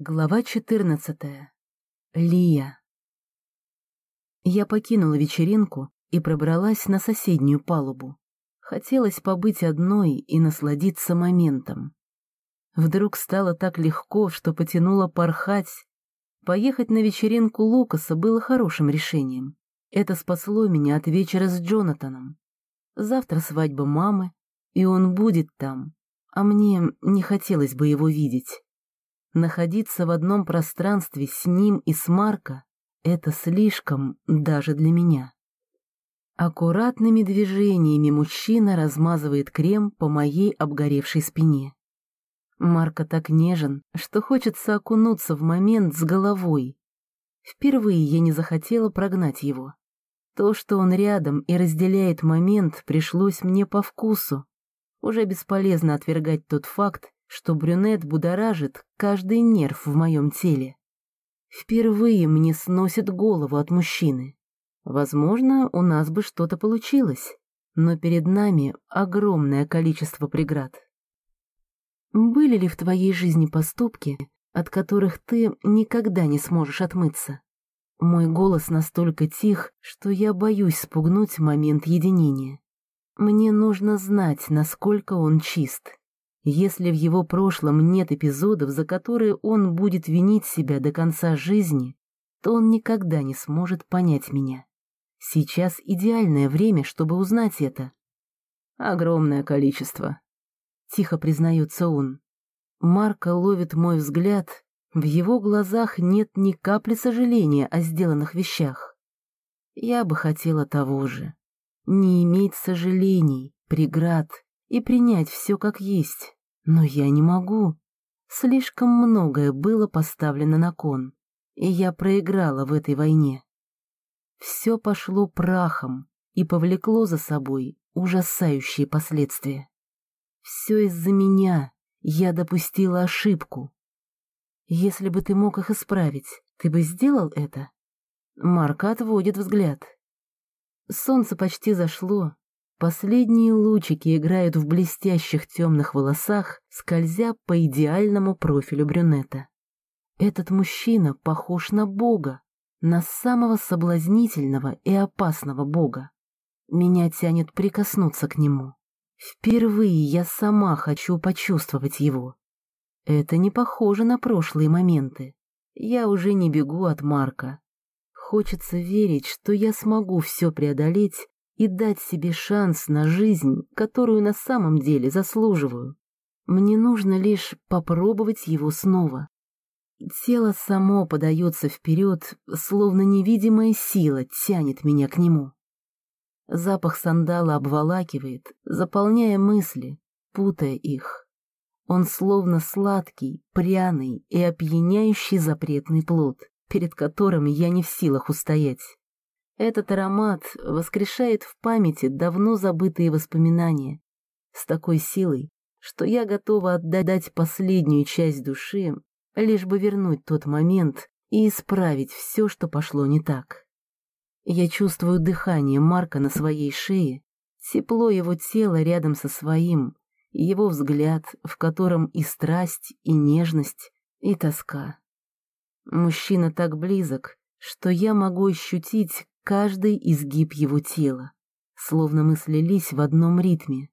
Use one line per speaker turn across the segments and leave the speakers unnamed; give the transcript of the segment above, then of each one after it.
Глава 14. Лия. Я покинула вечеринку и пробралась на соседнюю палубу. Хотелось побыть одной и насладиться моментом. Вдруг стало так легко, что потянуло порхать. Поехать на вечеринку Лукаса было хорошим решением. Это спасло меня от вечера с Джонатаном. Завтра свадьба мамы, и он будет там, а мне не хотелось бы его видеть. Находиться в одном пространстве с ним и с Марко — это слишком даже для меня. Аккуратными движениями мужчина размазывает крем по моей обгоревшей спине. Марко так нежен, что хочется окунуться в момент с головой. Впервые я не захотела прогнать его. То, что он рядом и разделяет момент, пришлось мне по вкусу. Уже бесполезно отвергать тот факт, что брюнет будоражит каждый нерв в моем теле. Впервые мне сносит голову от мужчины. Возможно, у нас бы что-то получилось, но перед нами огромное количество преград. Были ли в твоей жизни поступки, от которых ты никогда не сможешь отмыться? Мой голос настолько тих, что я боюсь спугнуть момент единения. Мне нужно знать, насколько он чист. Если в его прошлом нет эпизодов, за которые он будет винить себя до конца жизни, то он никогда не сможет понять меня. Сейчас идеальное время, чтобы узнать это. Огромное количество. Тихо признается он. Марко ловит мой взгляд. В его глазах нет ни капли сожаления о сделанных вещах. Я бы хотела того же. Не иметь сожалений, преград и принять все как есть. Но я не могу. Слишком многое было поставлено на кон, и я проиграла в этой войне. Все пошло прахом и повлекло за собой ужасающие последствия. Все из-за меня я допустила ошибку. Если бы ты мог их исправить, ты бы сделал это? Марка отводит взгляд. Солнце почти зашло, Последние лучики играют в блестящих темных волосах, скользя по идеальному профилю брюнета. Этот мужчина похож на Бога, на самого соблазнительного и опасного Бога. Меня тянет прикоснуться к нему. Впервые я сама хочу почувствовать его. Это не похоже на прошлые моменты. Я уже не бегу от Марка. Хочется верить, что я смогу все преодолеть и дать себе шанс на жизнь, которую на самом деле заслуживаю. Мне нужно лишь попробовать его снова. Тело само подается вперед, словно невидимая сила тянет меня к нему. Запах сандала обволакивает, заполняя мысли, путая их. Он словно сладкий, пряный и опьяняющий запретный плод, перед которым я не в силах устоять. Этот аромат воскрешает в памяти давно забытые воспоминания с такой силой, что я готова отдать последнюю часть души, лишь бы вернуть тот момент и исправить все, что пошло не так. Я чувствую дыхание Марка на своей шее, тепло его тела рядом со своим, его взгляд, в котором и страсть, и нежность, и тоска. Мужчина так близок, что я могу ощутить каждый изгиб его тела, словно мы слились в одном ритме.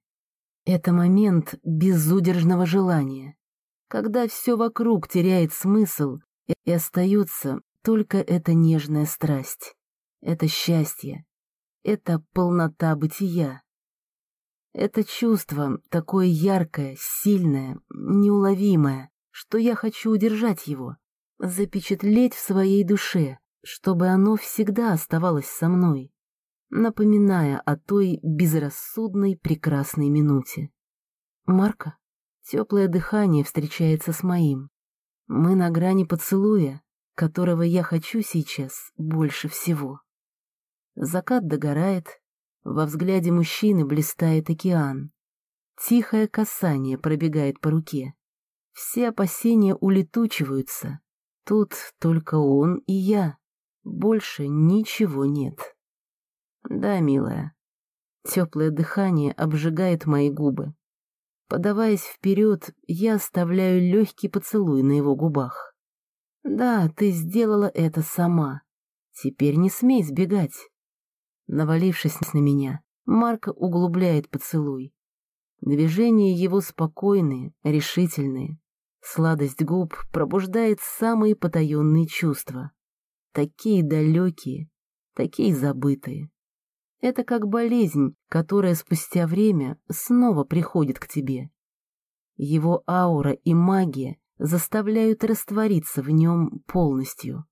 Это момент безудержного желания, когда все вокруг теряет смысл и остается только эта нежная страсть, это счастье, это полнота бытия. Это чувство такое яркое, сильное, неуловимое, что я хочу удержать его, запечатлеть в своей душе, чтобы оно всегда оставалось со мной, напоминая о той безрассудной прекрасной минуте. Марка, теплое дыхание встречается с моим. Мы на грани поцелуя, которого я хочу сейчас больше всего. Закат догорает, во взгляде мужчины блистает океан. Тихое касание пробегает по руке. Все опасения улетучиваются. Тут только он и я. Больше ничего нет. Да, милая. Теплое дыхание обжигает мои губы. Подаваясь вперед, я оставляю легкий поцелуй на его губах. Да, ты сделала это сама. Теперь не смей сбегать. Навалившись на меня, Марко углубляет поцелуй. Движения его спокойные, решительные. Сладость губ пробуждает самые потаенные чувства. Такие далекие, такие забытые. Это как болезнь, которая спустя время снова приходит к тебе. Его аура и магия заставляют раствориться в нем полностью.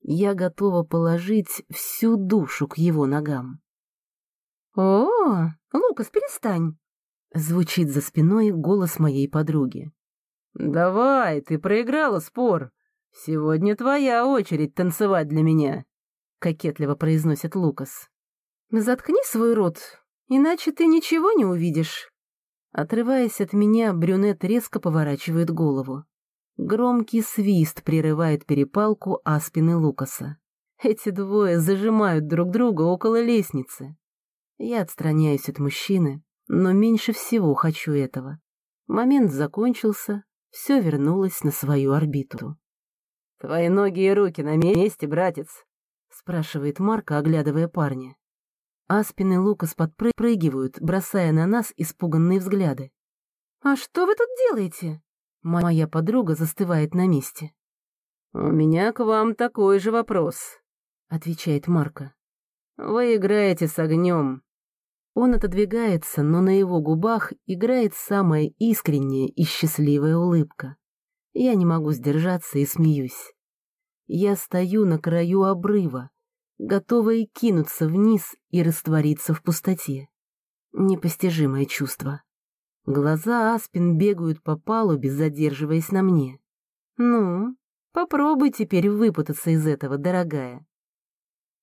Я готова положить всю душу к его ногам. «О, Лукас, перестань!» — звучит за спиной голос моей подруги.
«Давай, ты проиграла спор. Сегодня твоя очередь танцевать для меня», — кокетливо произносит Лукас.
«Заткни свой рот, иначе ты ничего не увидишь». Отрываясь от меня, брюнет резко поворачивает голову. Громкий свист прерывает перепалку Аспин и Лукаса. Эти двое зажимают друг друга около лестницы. Я отстраняюсь от мужчины, но меньше всего хочу этого. Момент закончился, все вернулось на свою орбиту.
«Твои ноги и руки на месте, братец?» — спрашивает Марка, оглядывая парня.
Аспин и Лукас подпрыгивают, бросая на нас испуганные взгляды. «А что вы тут делаете?» Моя подруга застывает на месте.
«У меня к вам такой же вопрос», — отвечает Марка. «Вы играете с огнем,
он отодвигается, но на его губах играет самая искренняя и счастливая улыбка. Я не могу сдержаться и смеюсь. Я стою на краю обрыва, готовая кинуться вниз и раствориться в пустоте. Непостижимое чувство. Глаза Аспин бегают по палубе, задерживаясь на мне. «Ну, попробуй теперь выпутаться из этого, дорогая».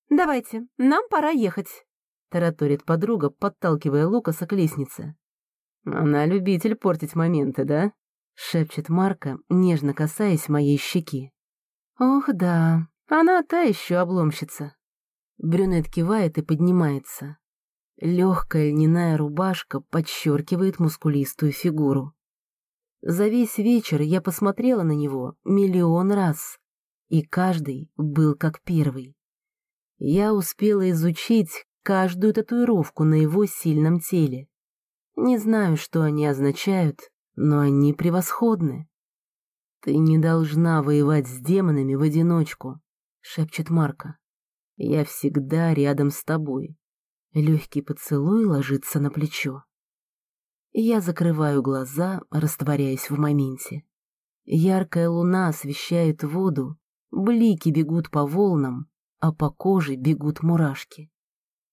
«Давайте, нам пора ехать», тараторит подруга, подталкивая Лукаса к лестнице.
«Она любитель портить моменты, да?»
— шепчет Марка, нежно касаясь моей щеки. «Ох, да, она та еще обломщица». Брюнет кивает и поднимается. Легкая льняная рубашка подчеркивает мускулистую фигуру. За весь вечер я посмотрела на него миллион раз, и каждый был как первый. Я успела изучить каждую татуировку на его сильном теле. Не знаю, что они означают, но они превосходны. «Ты не должна воевать с демонами в одиночку», — шепчет Марка. «Я всегда рядом с тобой». Легкий поцелуй ложится на плечо. Я закрываю глаза, растворяясь в моменте. Яркая луна освещает воду, блики бегут по волнам, а по коже бегут мурашки.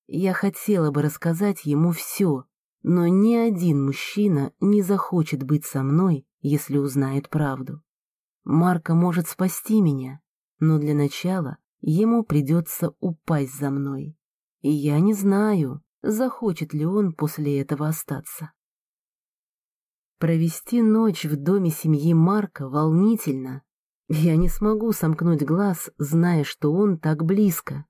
Я хотела бы рассказать ему все, но ни один мужчина не захочет быть со мной, если узнает правду. Марка может спасти меня, но для начала ему придется упасть за мной. И я не знаю, захочет ли он после этого остаться. Провести ночь в доме семьи Марка волнительно. Я не смогу сомкнуть глаз, зная, что он так близко.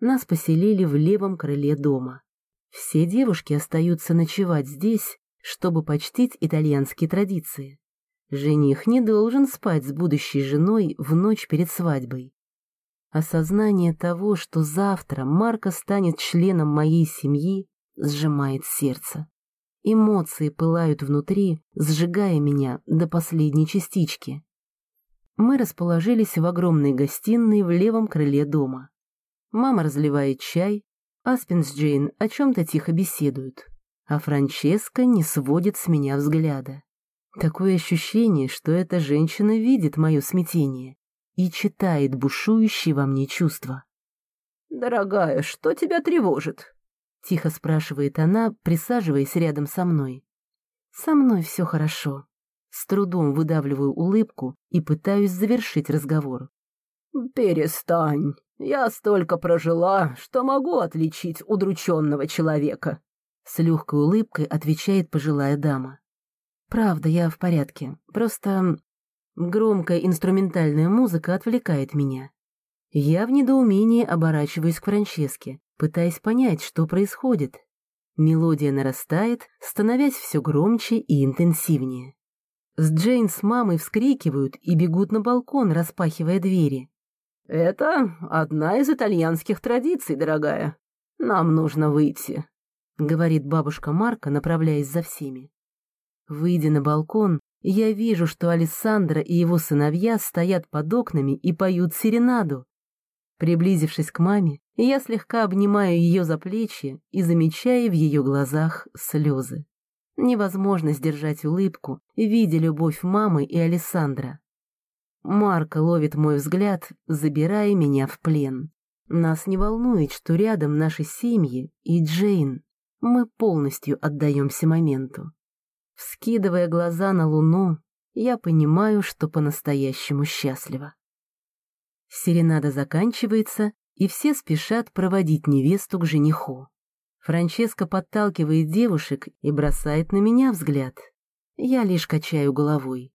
Нас поселили в левом крыле дома. Все девушки остаются ночевать здесь, чтобы почтить итальянские традиции. Жених не должен спать с будущей женой в ночь перед свадьбой. Осознание того, что завтра Марка станет членом моей семьи, сжимает сердце. Эмоции пылают внутри, сжигая меня до последней частички. Мы расположились в огромной гостиной в левом крыле дома. Мама разливает чай, Аспин с Джейн о чем-то тихо беседуют, а Франческа не сводит с меня взгляда. Такое ощущение, что эта женщина видит мое смятение и читает бушующие во мне чувства.
«Дорогая, что тебя тревожит?»
— тихо спрашивает она, присаживаясь рядом со мной. «Со мной все хорошо». С трудом выдавливаю улыбку и пытаюсь завершить разговор.
«Перестань. Я столько прожила, что могу отличить удрученного человека», —
с легкой улыбкой отвечает пожилая дама. «Правда, я в порядке. Просто громкая инструментальная музыка отвлекает меня. Я в недоумении оборачиваюсь к Франческе, пытаясь понять, что происходит. Мелодия нарастает, становясь все громче и интенсивнее. С Джейн с мамой вскрикивают и бегут на балкон, распахивая двери.
«Это одна из итальянских традиций, дорогая. Нам нужно выйти», — говорит бабушка Марка, направляясь за всеми.
Выйдя на балкон, я вижу, что Алессандро и его сыновья стоят под окнами и поют серенаду. Приблизившись к маме, я слегка обнимаю ее за плечи и замечаю в ее глазах слезы. Невозможно сдержать улыбку, видя любовь мамы и Алессандра. Марка ловит мой взгляд, забирая меня в плен. Нас не волнует, что рядом наши семьи и Джейн. Мы полностью отдаемся моменту. Вскидывая глаза на луну, я понимаю, что по-настоящему счастлива. Серенада заканчивается, и все спешат проводить невесту к жениху. Франческа подталкивает девушек и бросает на меня взгляд. Я лишь качаю головой.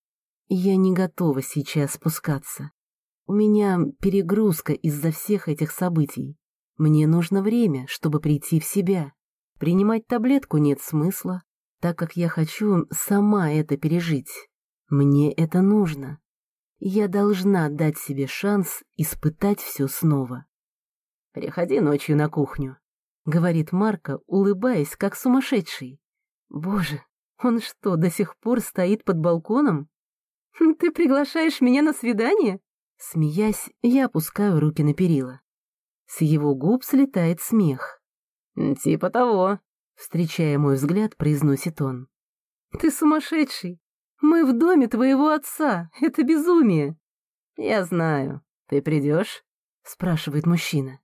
Я не готова сейчас спускаться. У меня перегрузка из-за всех этих событий. Мне нужно время, чтобы прийти в себя. Принимать таблетку нет смысла, так как я хочу сама это пережить. Мне это нужно. Я должна дать себе шанс испытать все снова.
«Приходи ночью на кухню», — говорит Марка, улыбаясь, как сумасшедший.
«Боже, он что, до сих пор стоит под балконом? Ты приглашаешь меня на свидание?» Смеясь, я опускаю руки на перила. С его губ слетает смех.
«Типа того», —
встречая мой взгляд, произносит он. «Ты сумасшедший! Мы в доме твоего отца. Это безумие.
Я знаю. Ты придешь?
Спрашивает мужчина.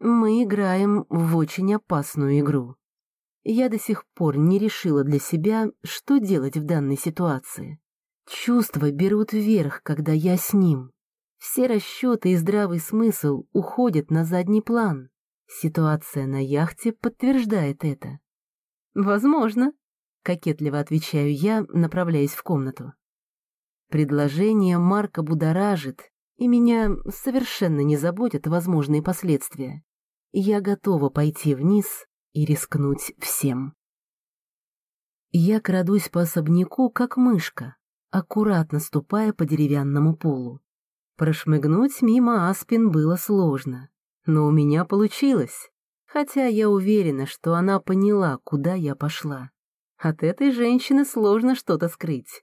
Мы играем в очень опасную игру. Я до сих пор не решила для себя, что делать в данной ситуации. Чувства берут вверх, когда я с ним. Все расчеты и здравый смысл уходят на задний план. Ситуация на яхте подтверждает это. Возможно, — кокетливо отвечаю я, направляясь в комнату. Предложение Марка будоражит, и меня совершенно не заботят возможные последствия. Я готова пойти вниз и рискнуть всем. Я крадусь по особняку, как мышка, аккуратно ступая по деревянному полу. Прошмыгнуть мимо Аспин было сложно, но у меня получилось, хотя я уверена, что она поняла, куда я пошла. От этой женщины сложно что-то скрыть.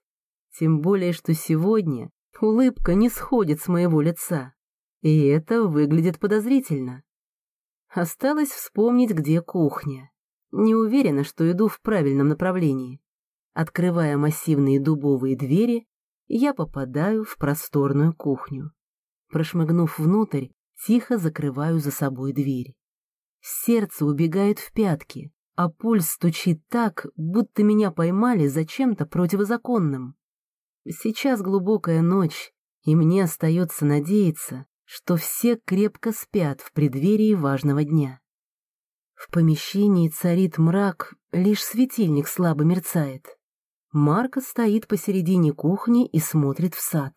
Тем более, что сегодня улыбка не сходит с моего лица. И это выглядит подозрительно. Осталось вспомнить, где кухня. Не уверена, что иду в правильном направлении. Открывая массивные дубовые двери, я попадаю в просторную кухню. Прошмыгнув внутрь, тихо закрываю за собой дверь. Сердце убегает в пятки, а пульс стучит так, будто меня поймали за чем-то противозаконным. Сейчас глубокая ночь, и мне остается надеяться, что все крепко спят в преддверии важного дня. В помещении царит мрак, лишь светильник слабо мерцает. Марко стоит посередине кухни и смотрит в сад.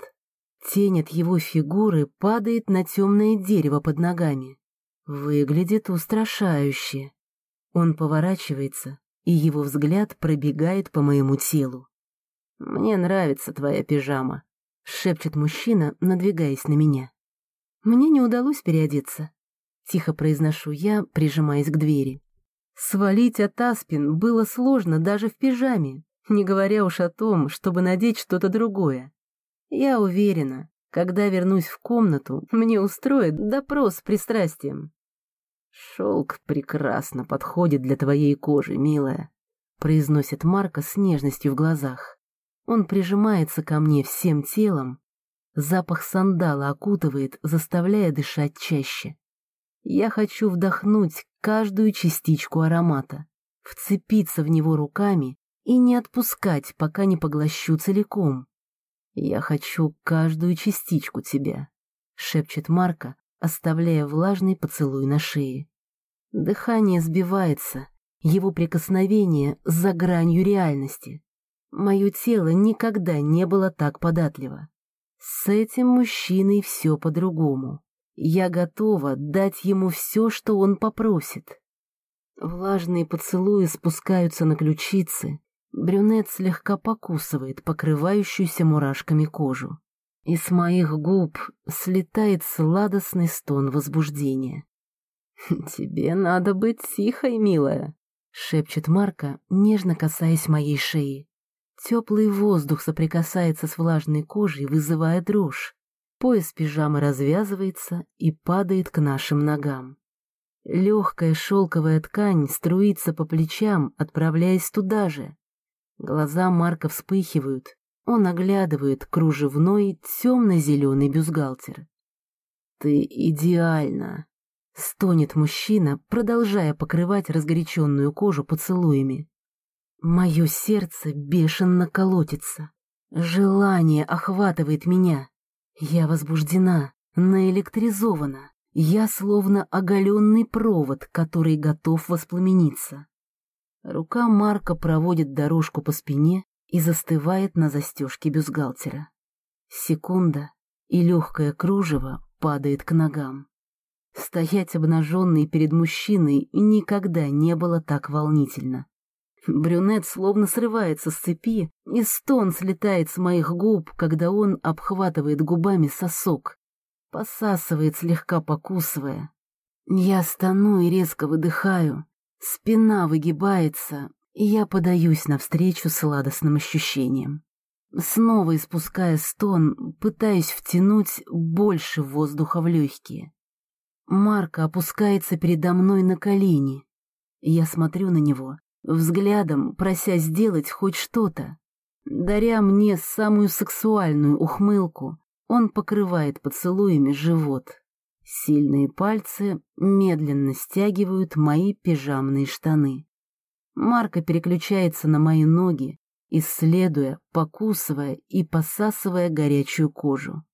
Тень от его фигуры падает на темное дерево под ногами. Выглядит устрашающе. Он поворачивается, и его взгляд пробегает по моему телу.
«Мне нравится твоя пижама», — шепчет мужчина, надвигаясь на меня.
«Мне не удалось переодеться», — тихо произношу я, прижимаясь к двери. Свалить от Аспин было сложно даже в пижаме, не говоря уж о том, чтобы надеть что-то другое. Я уверена, когда вернусь в комнату, мне устроят допрос с пристрастием.
«Шелк прекрасно подходит для твоей кожи, милая», — произносит Марка с нежностью в глазах.
Он прижимается ко мне всем телом. Запах сандала окутывает, заставляя дышать чаще. Я хочу вдохнуть каждую частичку аромата, вцепиться в него руками и не отпускать, пока не поглощу целиком. «Я хочу каждую частичку тебя», — шепчет Марка, оставляя влажный поцелуй на шее. Дыхание сбивается, его прикосновение за гранью реальности. Мое тело никогда не было так податливо. С этим мужчиной все по-другому. Я готова дать ему все, что он попросит. Влажные поцелуи спускаются на ключицы, Брюнет слегка покусывает покрывающуюся мурашками кожу. И с моих губ слетает сладостный стон возбуждения. «Тебе надо быть тихой, милая», — шепчет Марка, нежно касаясь моей шеи. Теплый воздух соприкасается с влажной кожей, вызывая дрожь. Пояс пижамы развязывается и падает к нашим ногам. Легкая шелковая ткань струится по плечам, отправляясь туда же. Глаза Марка вспыхивают, он оглядывает кружевной темно-зеленый бюстгальтер. «Ты идеальна!» — стонет мужчина, продолжая покрывать разгоряченную кожу поцелуями. Мое сердце бешено колотится. Желание охватывает меня. Я возбуждена, наэлектризована. Я словно оголенный провод, который готов воспламениться. Рука Марка проводит дорожку по спине и застывает на застежке бюстгальтера. Секунда, и легкое кружево падает к ногам. Стоять обнаженной перед мужчиной никогда не было так волнительно. Брюнет словно срывается с цепи, и стон слетает с моих губ, когда он обхватывает губами сосок, посасывает, слегка покусывая. Я стану и резко выдыхаю, спина выгибается, и я подаюсь навстречу сладостным ощущениям. Снова испуская стон, пытаюсь втянуть больше воздуха в легкие. Марка опускается передо мной на колени. Я смотрю на него, взглядом прося сделать хоть что-то. Даря мне самую сексуальную ухмылку, он покрывает поцелуями живот. Сильные пальцы медленно стягивают мои пижамные штаны. Марка переключается на мои ноги, исследуя, покусывая и посасывая горячую кожу.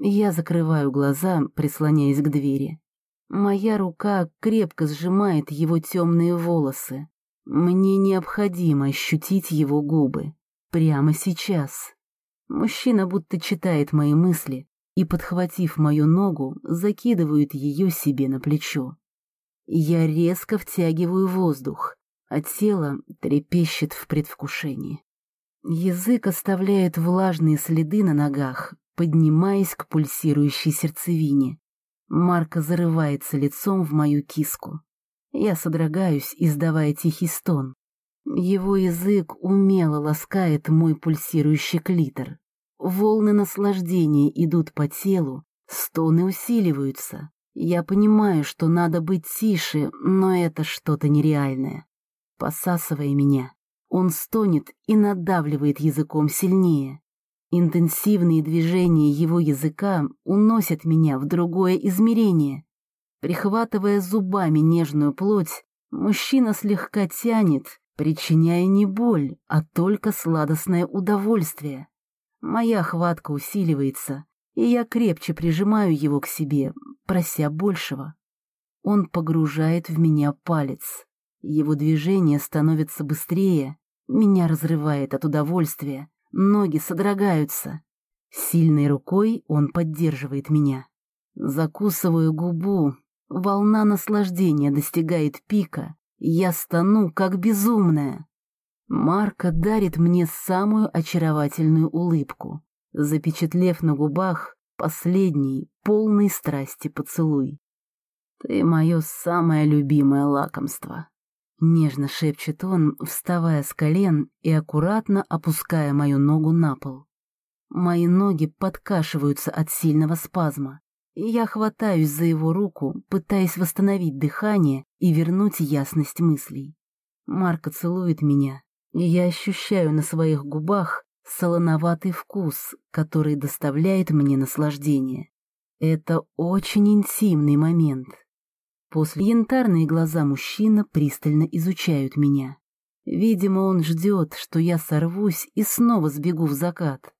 Я закрываю глаза, прислоняясь к двери. Моя рука крепко сжимает его темные волосы, мне необходимо ощутить его губы. Прямо сейчас. Мужчина будто читает мои мысли и, подхватив мою ногу, закидывает ее себе на плечо. Я резко втягиваю воздух, а тело трепещет в предвкушении. Язык оставляет влажные следы на ногах, поднимаясь к пульсирующей сердцевине. Марка зарывается лицом в мою киску. Я содрогаюсь, издавая тихий стон. Его язык умело ласкает мой пульсирующий клитор. Волны наслаждения идут по телу, стоны усиливаются. Я понимаю, что надо быть тише, но это что-то нереальное. Посасывая меня, он стонет и надавливает языком сильнее. Интенсивные движения его языка уносят меня в другое измерение. Прихватывая зубами нежную плоть, мужчина слегка тянет, причиняя не боль, а только сладостное удовольствие. Моя хватка усиливается, и я крепче прижимаю его к себе, прося большего. Он погружает в меня палец. Его движение становится быстрее, меня разрывает от удовольствия, ноги содрогаются. Сильной рукой он поддерживает меня. Закусываю губу, Волна наслаждения достигает пика, я стану, как безумная. Марка дарит мне самую очаровательную улыбку, запечатлев на губах последний, полный страсти поцелуй. «Ты мое самое любимое лакомство», — нежно шепчет он, вставая с колен и аккуратно опуская мою ногу на пол. Мои ноги подкашиваются от сильного спазма и я хватаюсь за его руку, пытаясь восстановить дыхание и вернуть ясность мыслей. Марко целует меня, и я янощущаю на своих губах солоноватый вкус, который доставляет мне наслаждение. Это очень интимный момент. После янтарные глаза мужчина пристально изучают меня. Видимо, он ждет, что я сорвусь и снова сбегу в закат.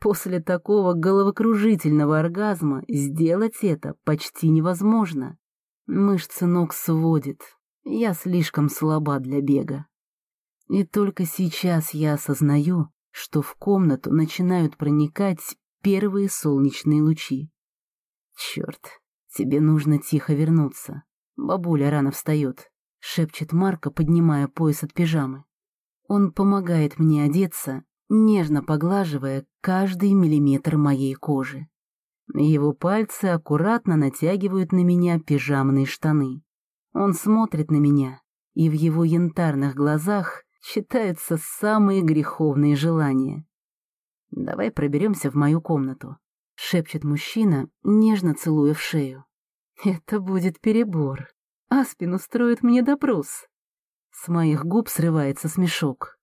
После такого головокружительного оргазма сделать это почти невозможно. Мышцы ног сводит. Я слишком слаба для бега. И только сейчас я осознаю, что в комнату начинают проникать первые солнечные лучи. Черт, тебе нужно тихо вернуться. Бабуля рано встает, шепчет Марка, поднимая пояс от пижамы. Он помогает мне одеться, нежно поглаживая каждый миллиметр моей кожи. Его пальцы аккуратно натягивают на меня пижамные штаны. Он смотрит на меня, и в его янтарных глазах читаются самые греховные желания. «Давай проберемся в мою комнату», — шепчет мужчина, нежно целуя в шею. «Это будет перебор. Аспин устроит мне допрос». С моих губ срывается смешок.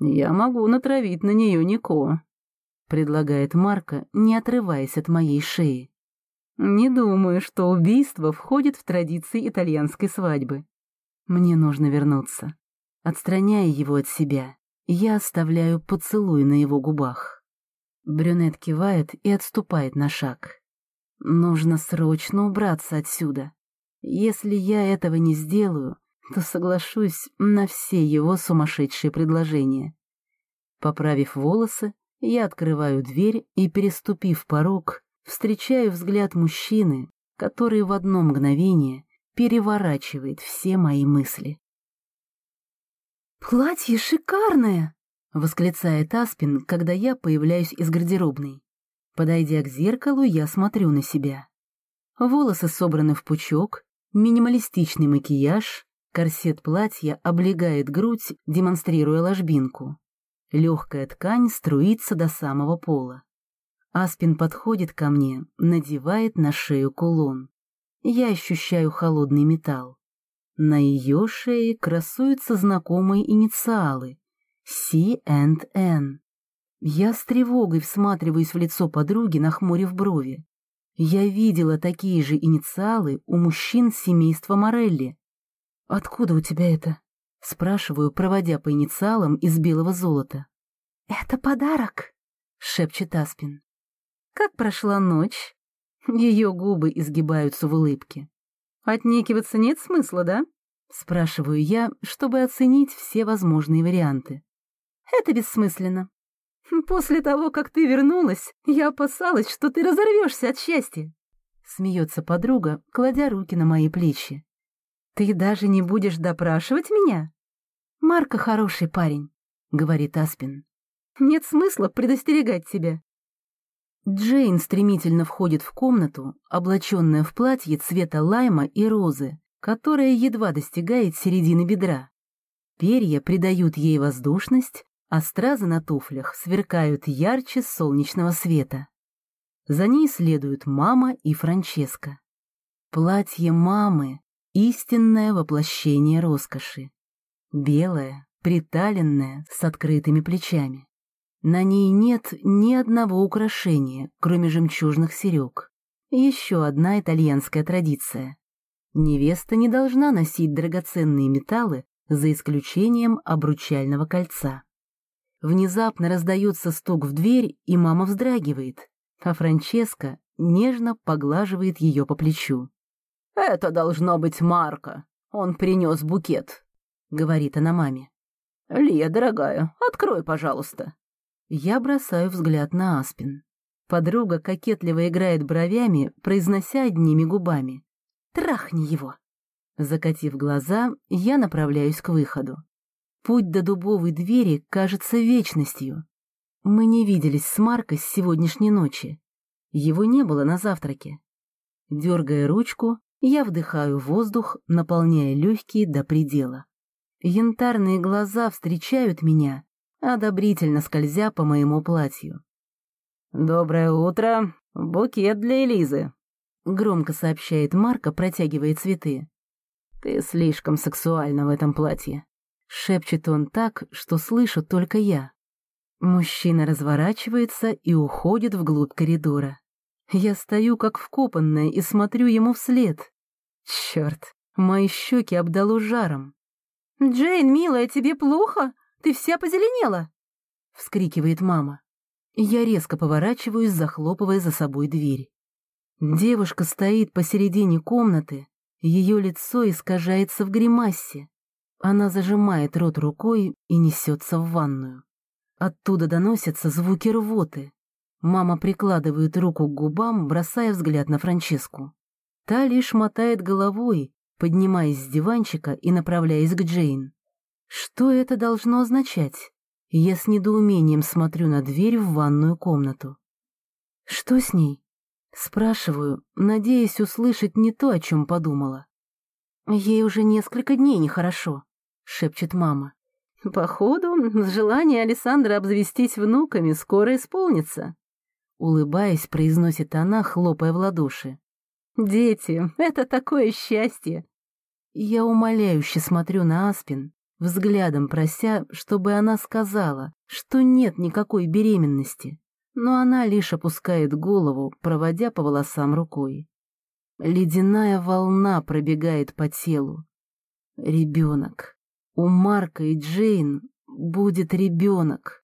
«Я могу натравить на нее Нико», — предлагает Марка, не отрываясь от моей шеи. «Не думаю, что убийство входит в традиции итальянской свадьбы. Мне нужно вернуться. Отстраняя его от себя, я оставляю поцелуй на его губах. Брюнет кивает и отступает на шаг. Нужно срочно убраться отсюда. Если я этого не сделаю, то соглашусь на все его сумасшедшие предложения. Поправив волосы, я открываю дверь и, переступив порог, встречаю взгляд мужчины, который в одно мгновение переворачивает все мои мысли. «Платье шикарное!» — восклицает Аспин, когда я появляюсь из гардеробной. Подойдя к зеркалу, я смотрю на себя. Волосы собраны в пучок, минималистичный макияж, корсет платья облегает грудь, демонстрируя ложбинку. Легкая ткань струится до самого пола. Аспин подходит ко мне, надевает на шею кулон. Я ощущаю холодный металл. На ее шее красуются знакомые инициалы C&N. Я с тревогой всматриваюсь в лицо подруги, нахмурив брови. Я видела такие же инициалы у мужчин семейства Морелли. «Откуда у тебя это?» — спрашиваю, проводя по инициалам из белого золота. «Это подарок», — шепчет Аспин. «Как прошла ночь?» Ее губы изгибаются в улыбке. «Отнекиваться нет смысла, да?» — спрашиваю я, чтобы оценить все возможные варианты. «Это бессмысленно. После того, как ты вернулась, я опасалась, что ты разорвешься от счастья». Смеется подруга, кладя руки на мои плечи. «Ты даже не будешь допрашивать меня?» «Марка хороший парень», — говорит Аспин. «Нет смысла предостерегать тебя. Джейн стремительно входит в комнату, облаченная в платье цвета лайма и розы, которое едва достигает середины бедра. Перья придают ей воздушность, а стразы на туфлях сверкают ярче солнечного света. За ней следуют мама и Франческа. Платье мамы — истинное воплощение роскоши. Белое, приталенное, с открытыми плечами. На ней нет ни одного украшения, кроме жемчужных серег. Еще одна итальянская традиция. Невеста не должна носить драгоценные металлы за исключением обручального кольца. Внезапно раздается стук в дверь, и мама вздрагивает, а Франческа нежно поглаживает ее по плечу. «Это должно быть Марко. Он принес букет», — говорит она маме. «Лия, дорогая, открой, пожалуйста». Я бросаю взгляд на Аспин. Подруга кокетливо играет бровями, произнося одними губами. «Трахни его!» Закатив глаза, я направляюсь к выходу. Путь до дубовой двери кажется вечностью. Мы не виделись с Маркой с сегодняшней ночи. Его не было на завтраке. Дергая ручку, я вдыхаю воздух, наполняя легкие до предела. Янтарные глаза встречают меня, одобрительно скользя по моему платью. «Доброе утро! Букет для Элизы!» — громко сообщает Марка, протягивая цветы. «Ты слишком сексуальна в этом платье», — шепчет он так, что слышу только я. Мужчина разворачивается и уходит вглубь коридора. Я стою как вкопанная и смотрю ему вслед. Черт, мои щеки обдало жаром. «Джейн, милая, тебе плохо?» Ты вся позеленела!» — вскрикивает мама. Я резко поворачиваюсь, захлопывая за собой дверь. Девушка стоит посередине комнаты, ее лицо искажается в гримасе. Она зажимает рот рукой и несется в ванную. Оттуда доносятся звуки рвоты. Мама прикладывает руку к губам, бросая взгляд на Франческу. Та лишь мотает головой, поднимаясь с диванчика и направляясь к Джейн. Что это должно означать? Я с недоумением смотрю на дверь в ванную комнату. Что с ней? Спрашиваю, надеясь услышать не то, о чем подумала. Ей уже несколько дней нехорошо, шепчет мама.
Походу, желание Александра обзавестись внуками скоро исполнится.
Улыбаясь, произносит она, хлопая в ладоши.
«Дети, это такое счастье!»
Я умоляюще смотрю на Аспин, взглядом прося, чтобы она сказала, что нет никакой беременности, но она лишь опускает голову, проводя по волосам рукой. Ледяная волна пробегает по телу. Ребенок. У Марка и Джейн будет ребенок.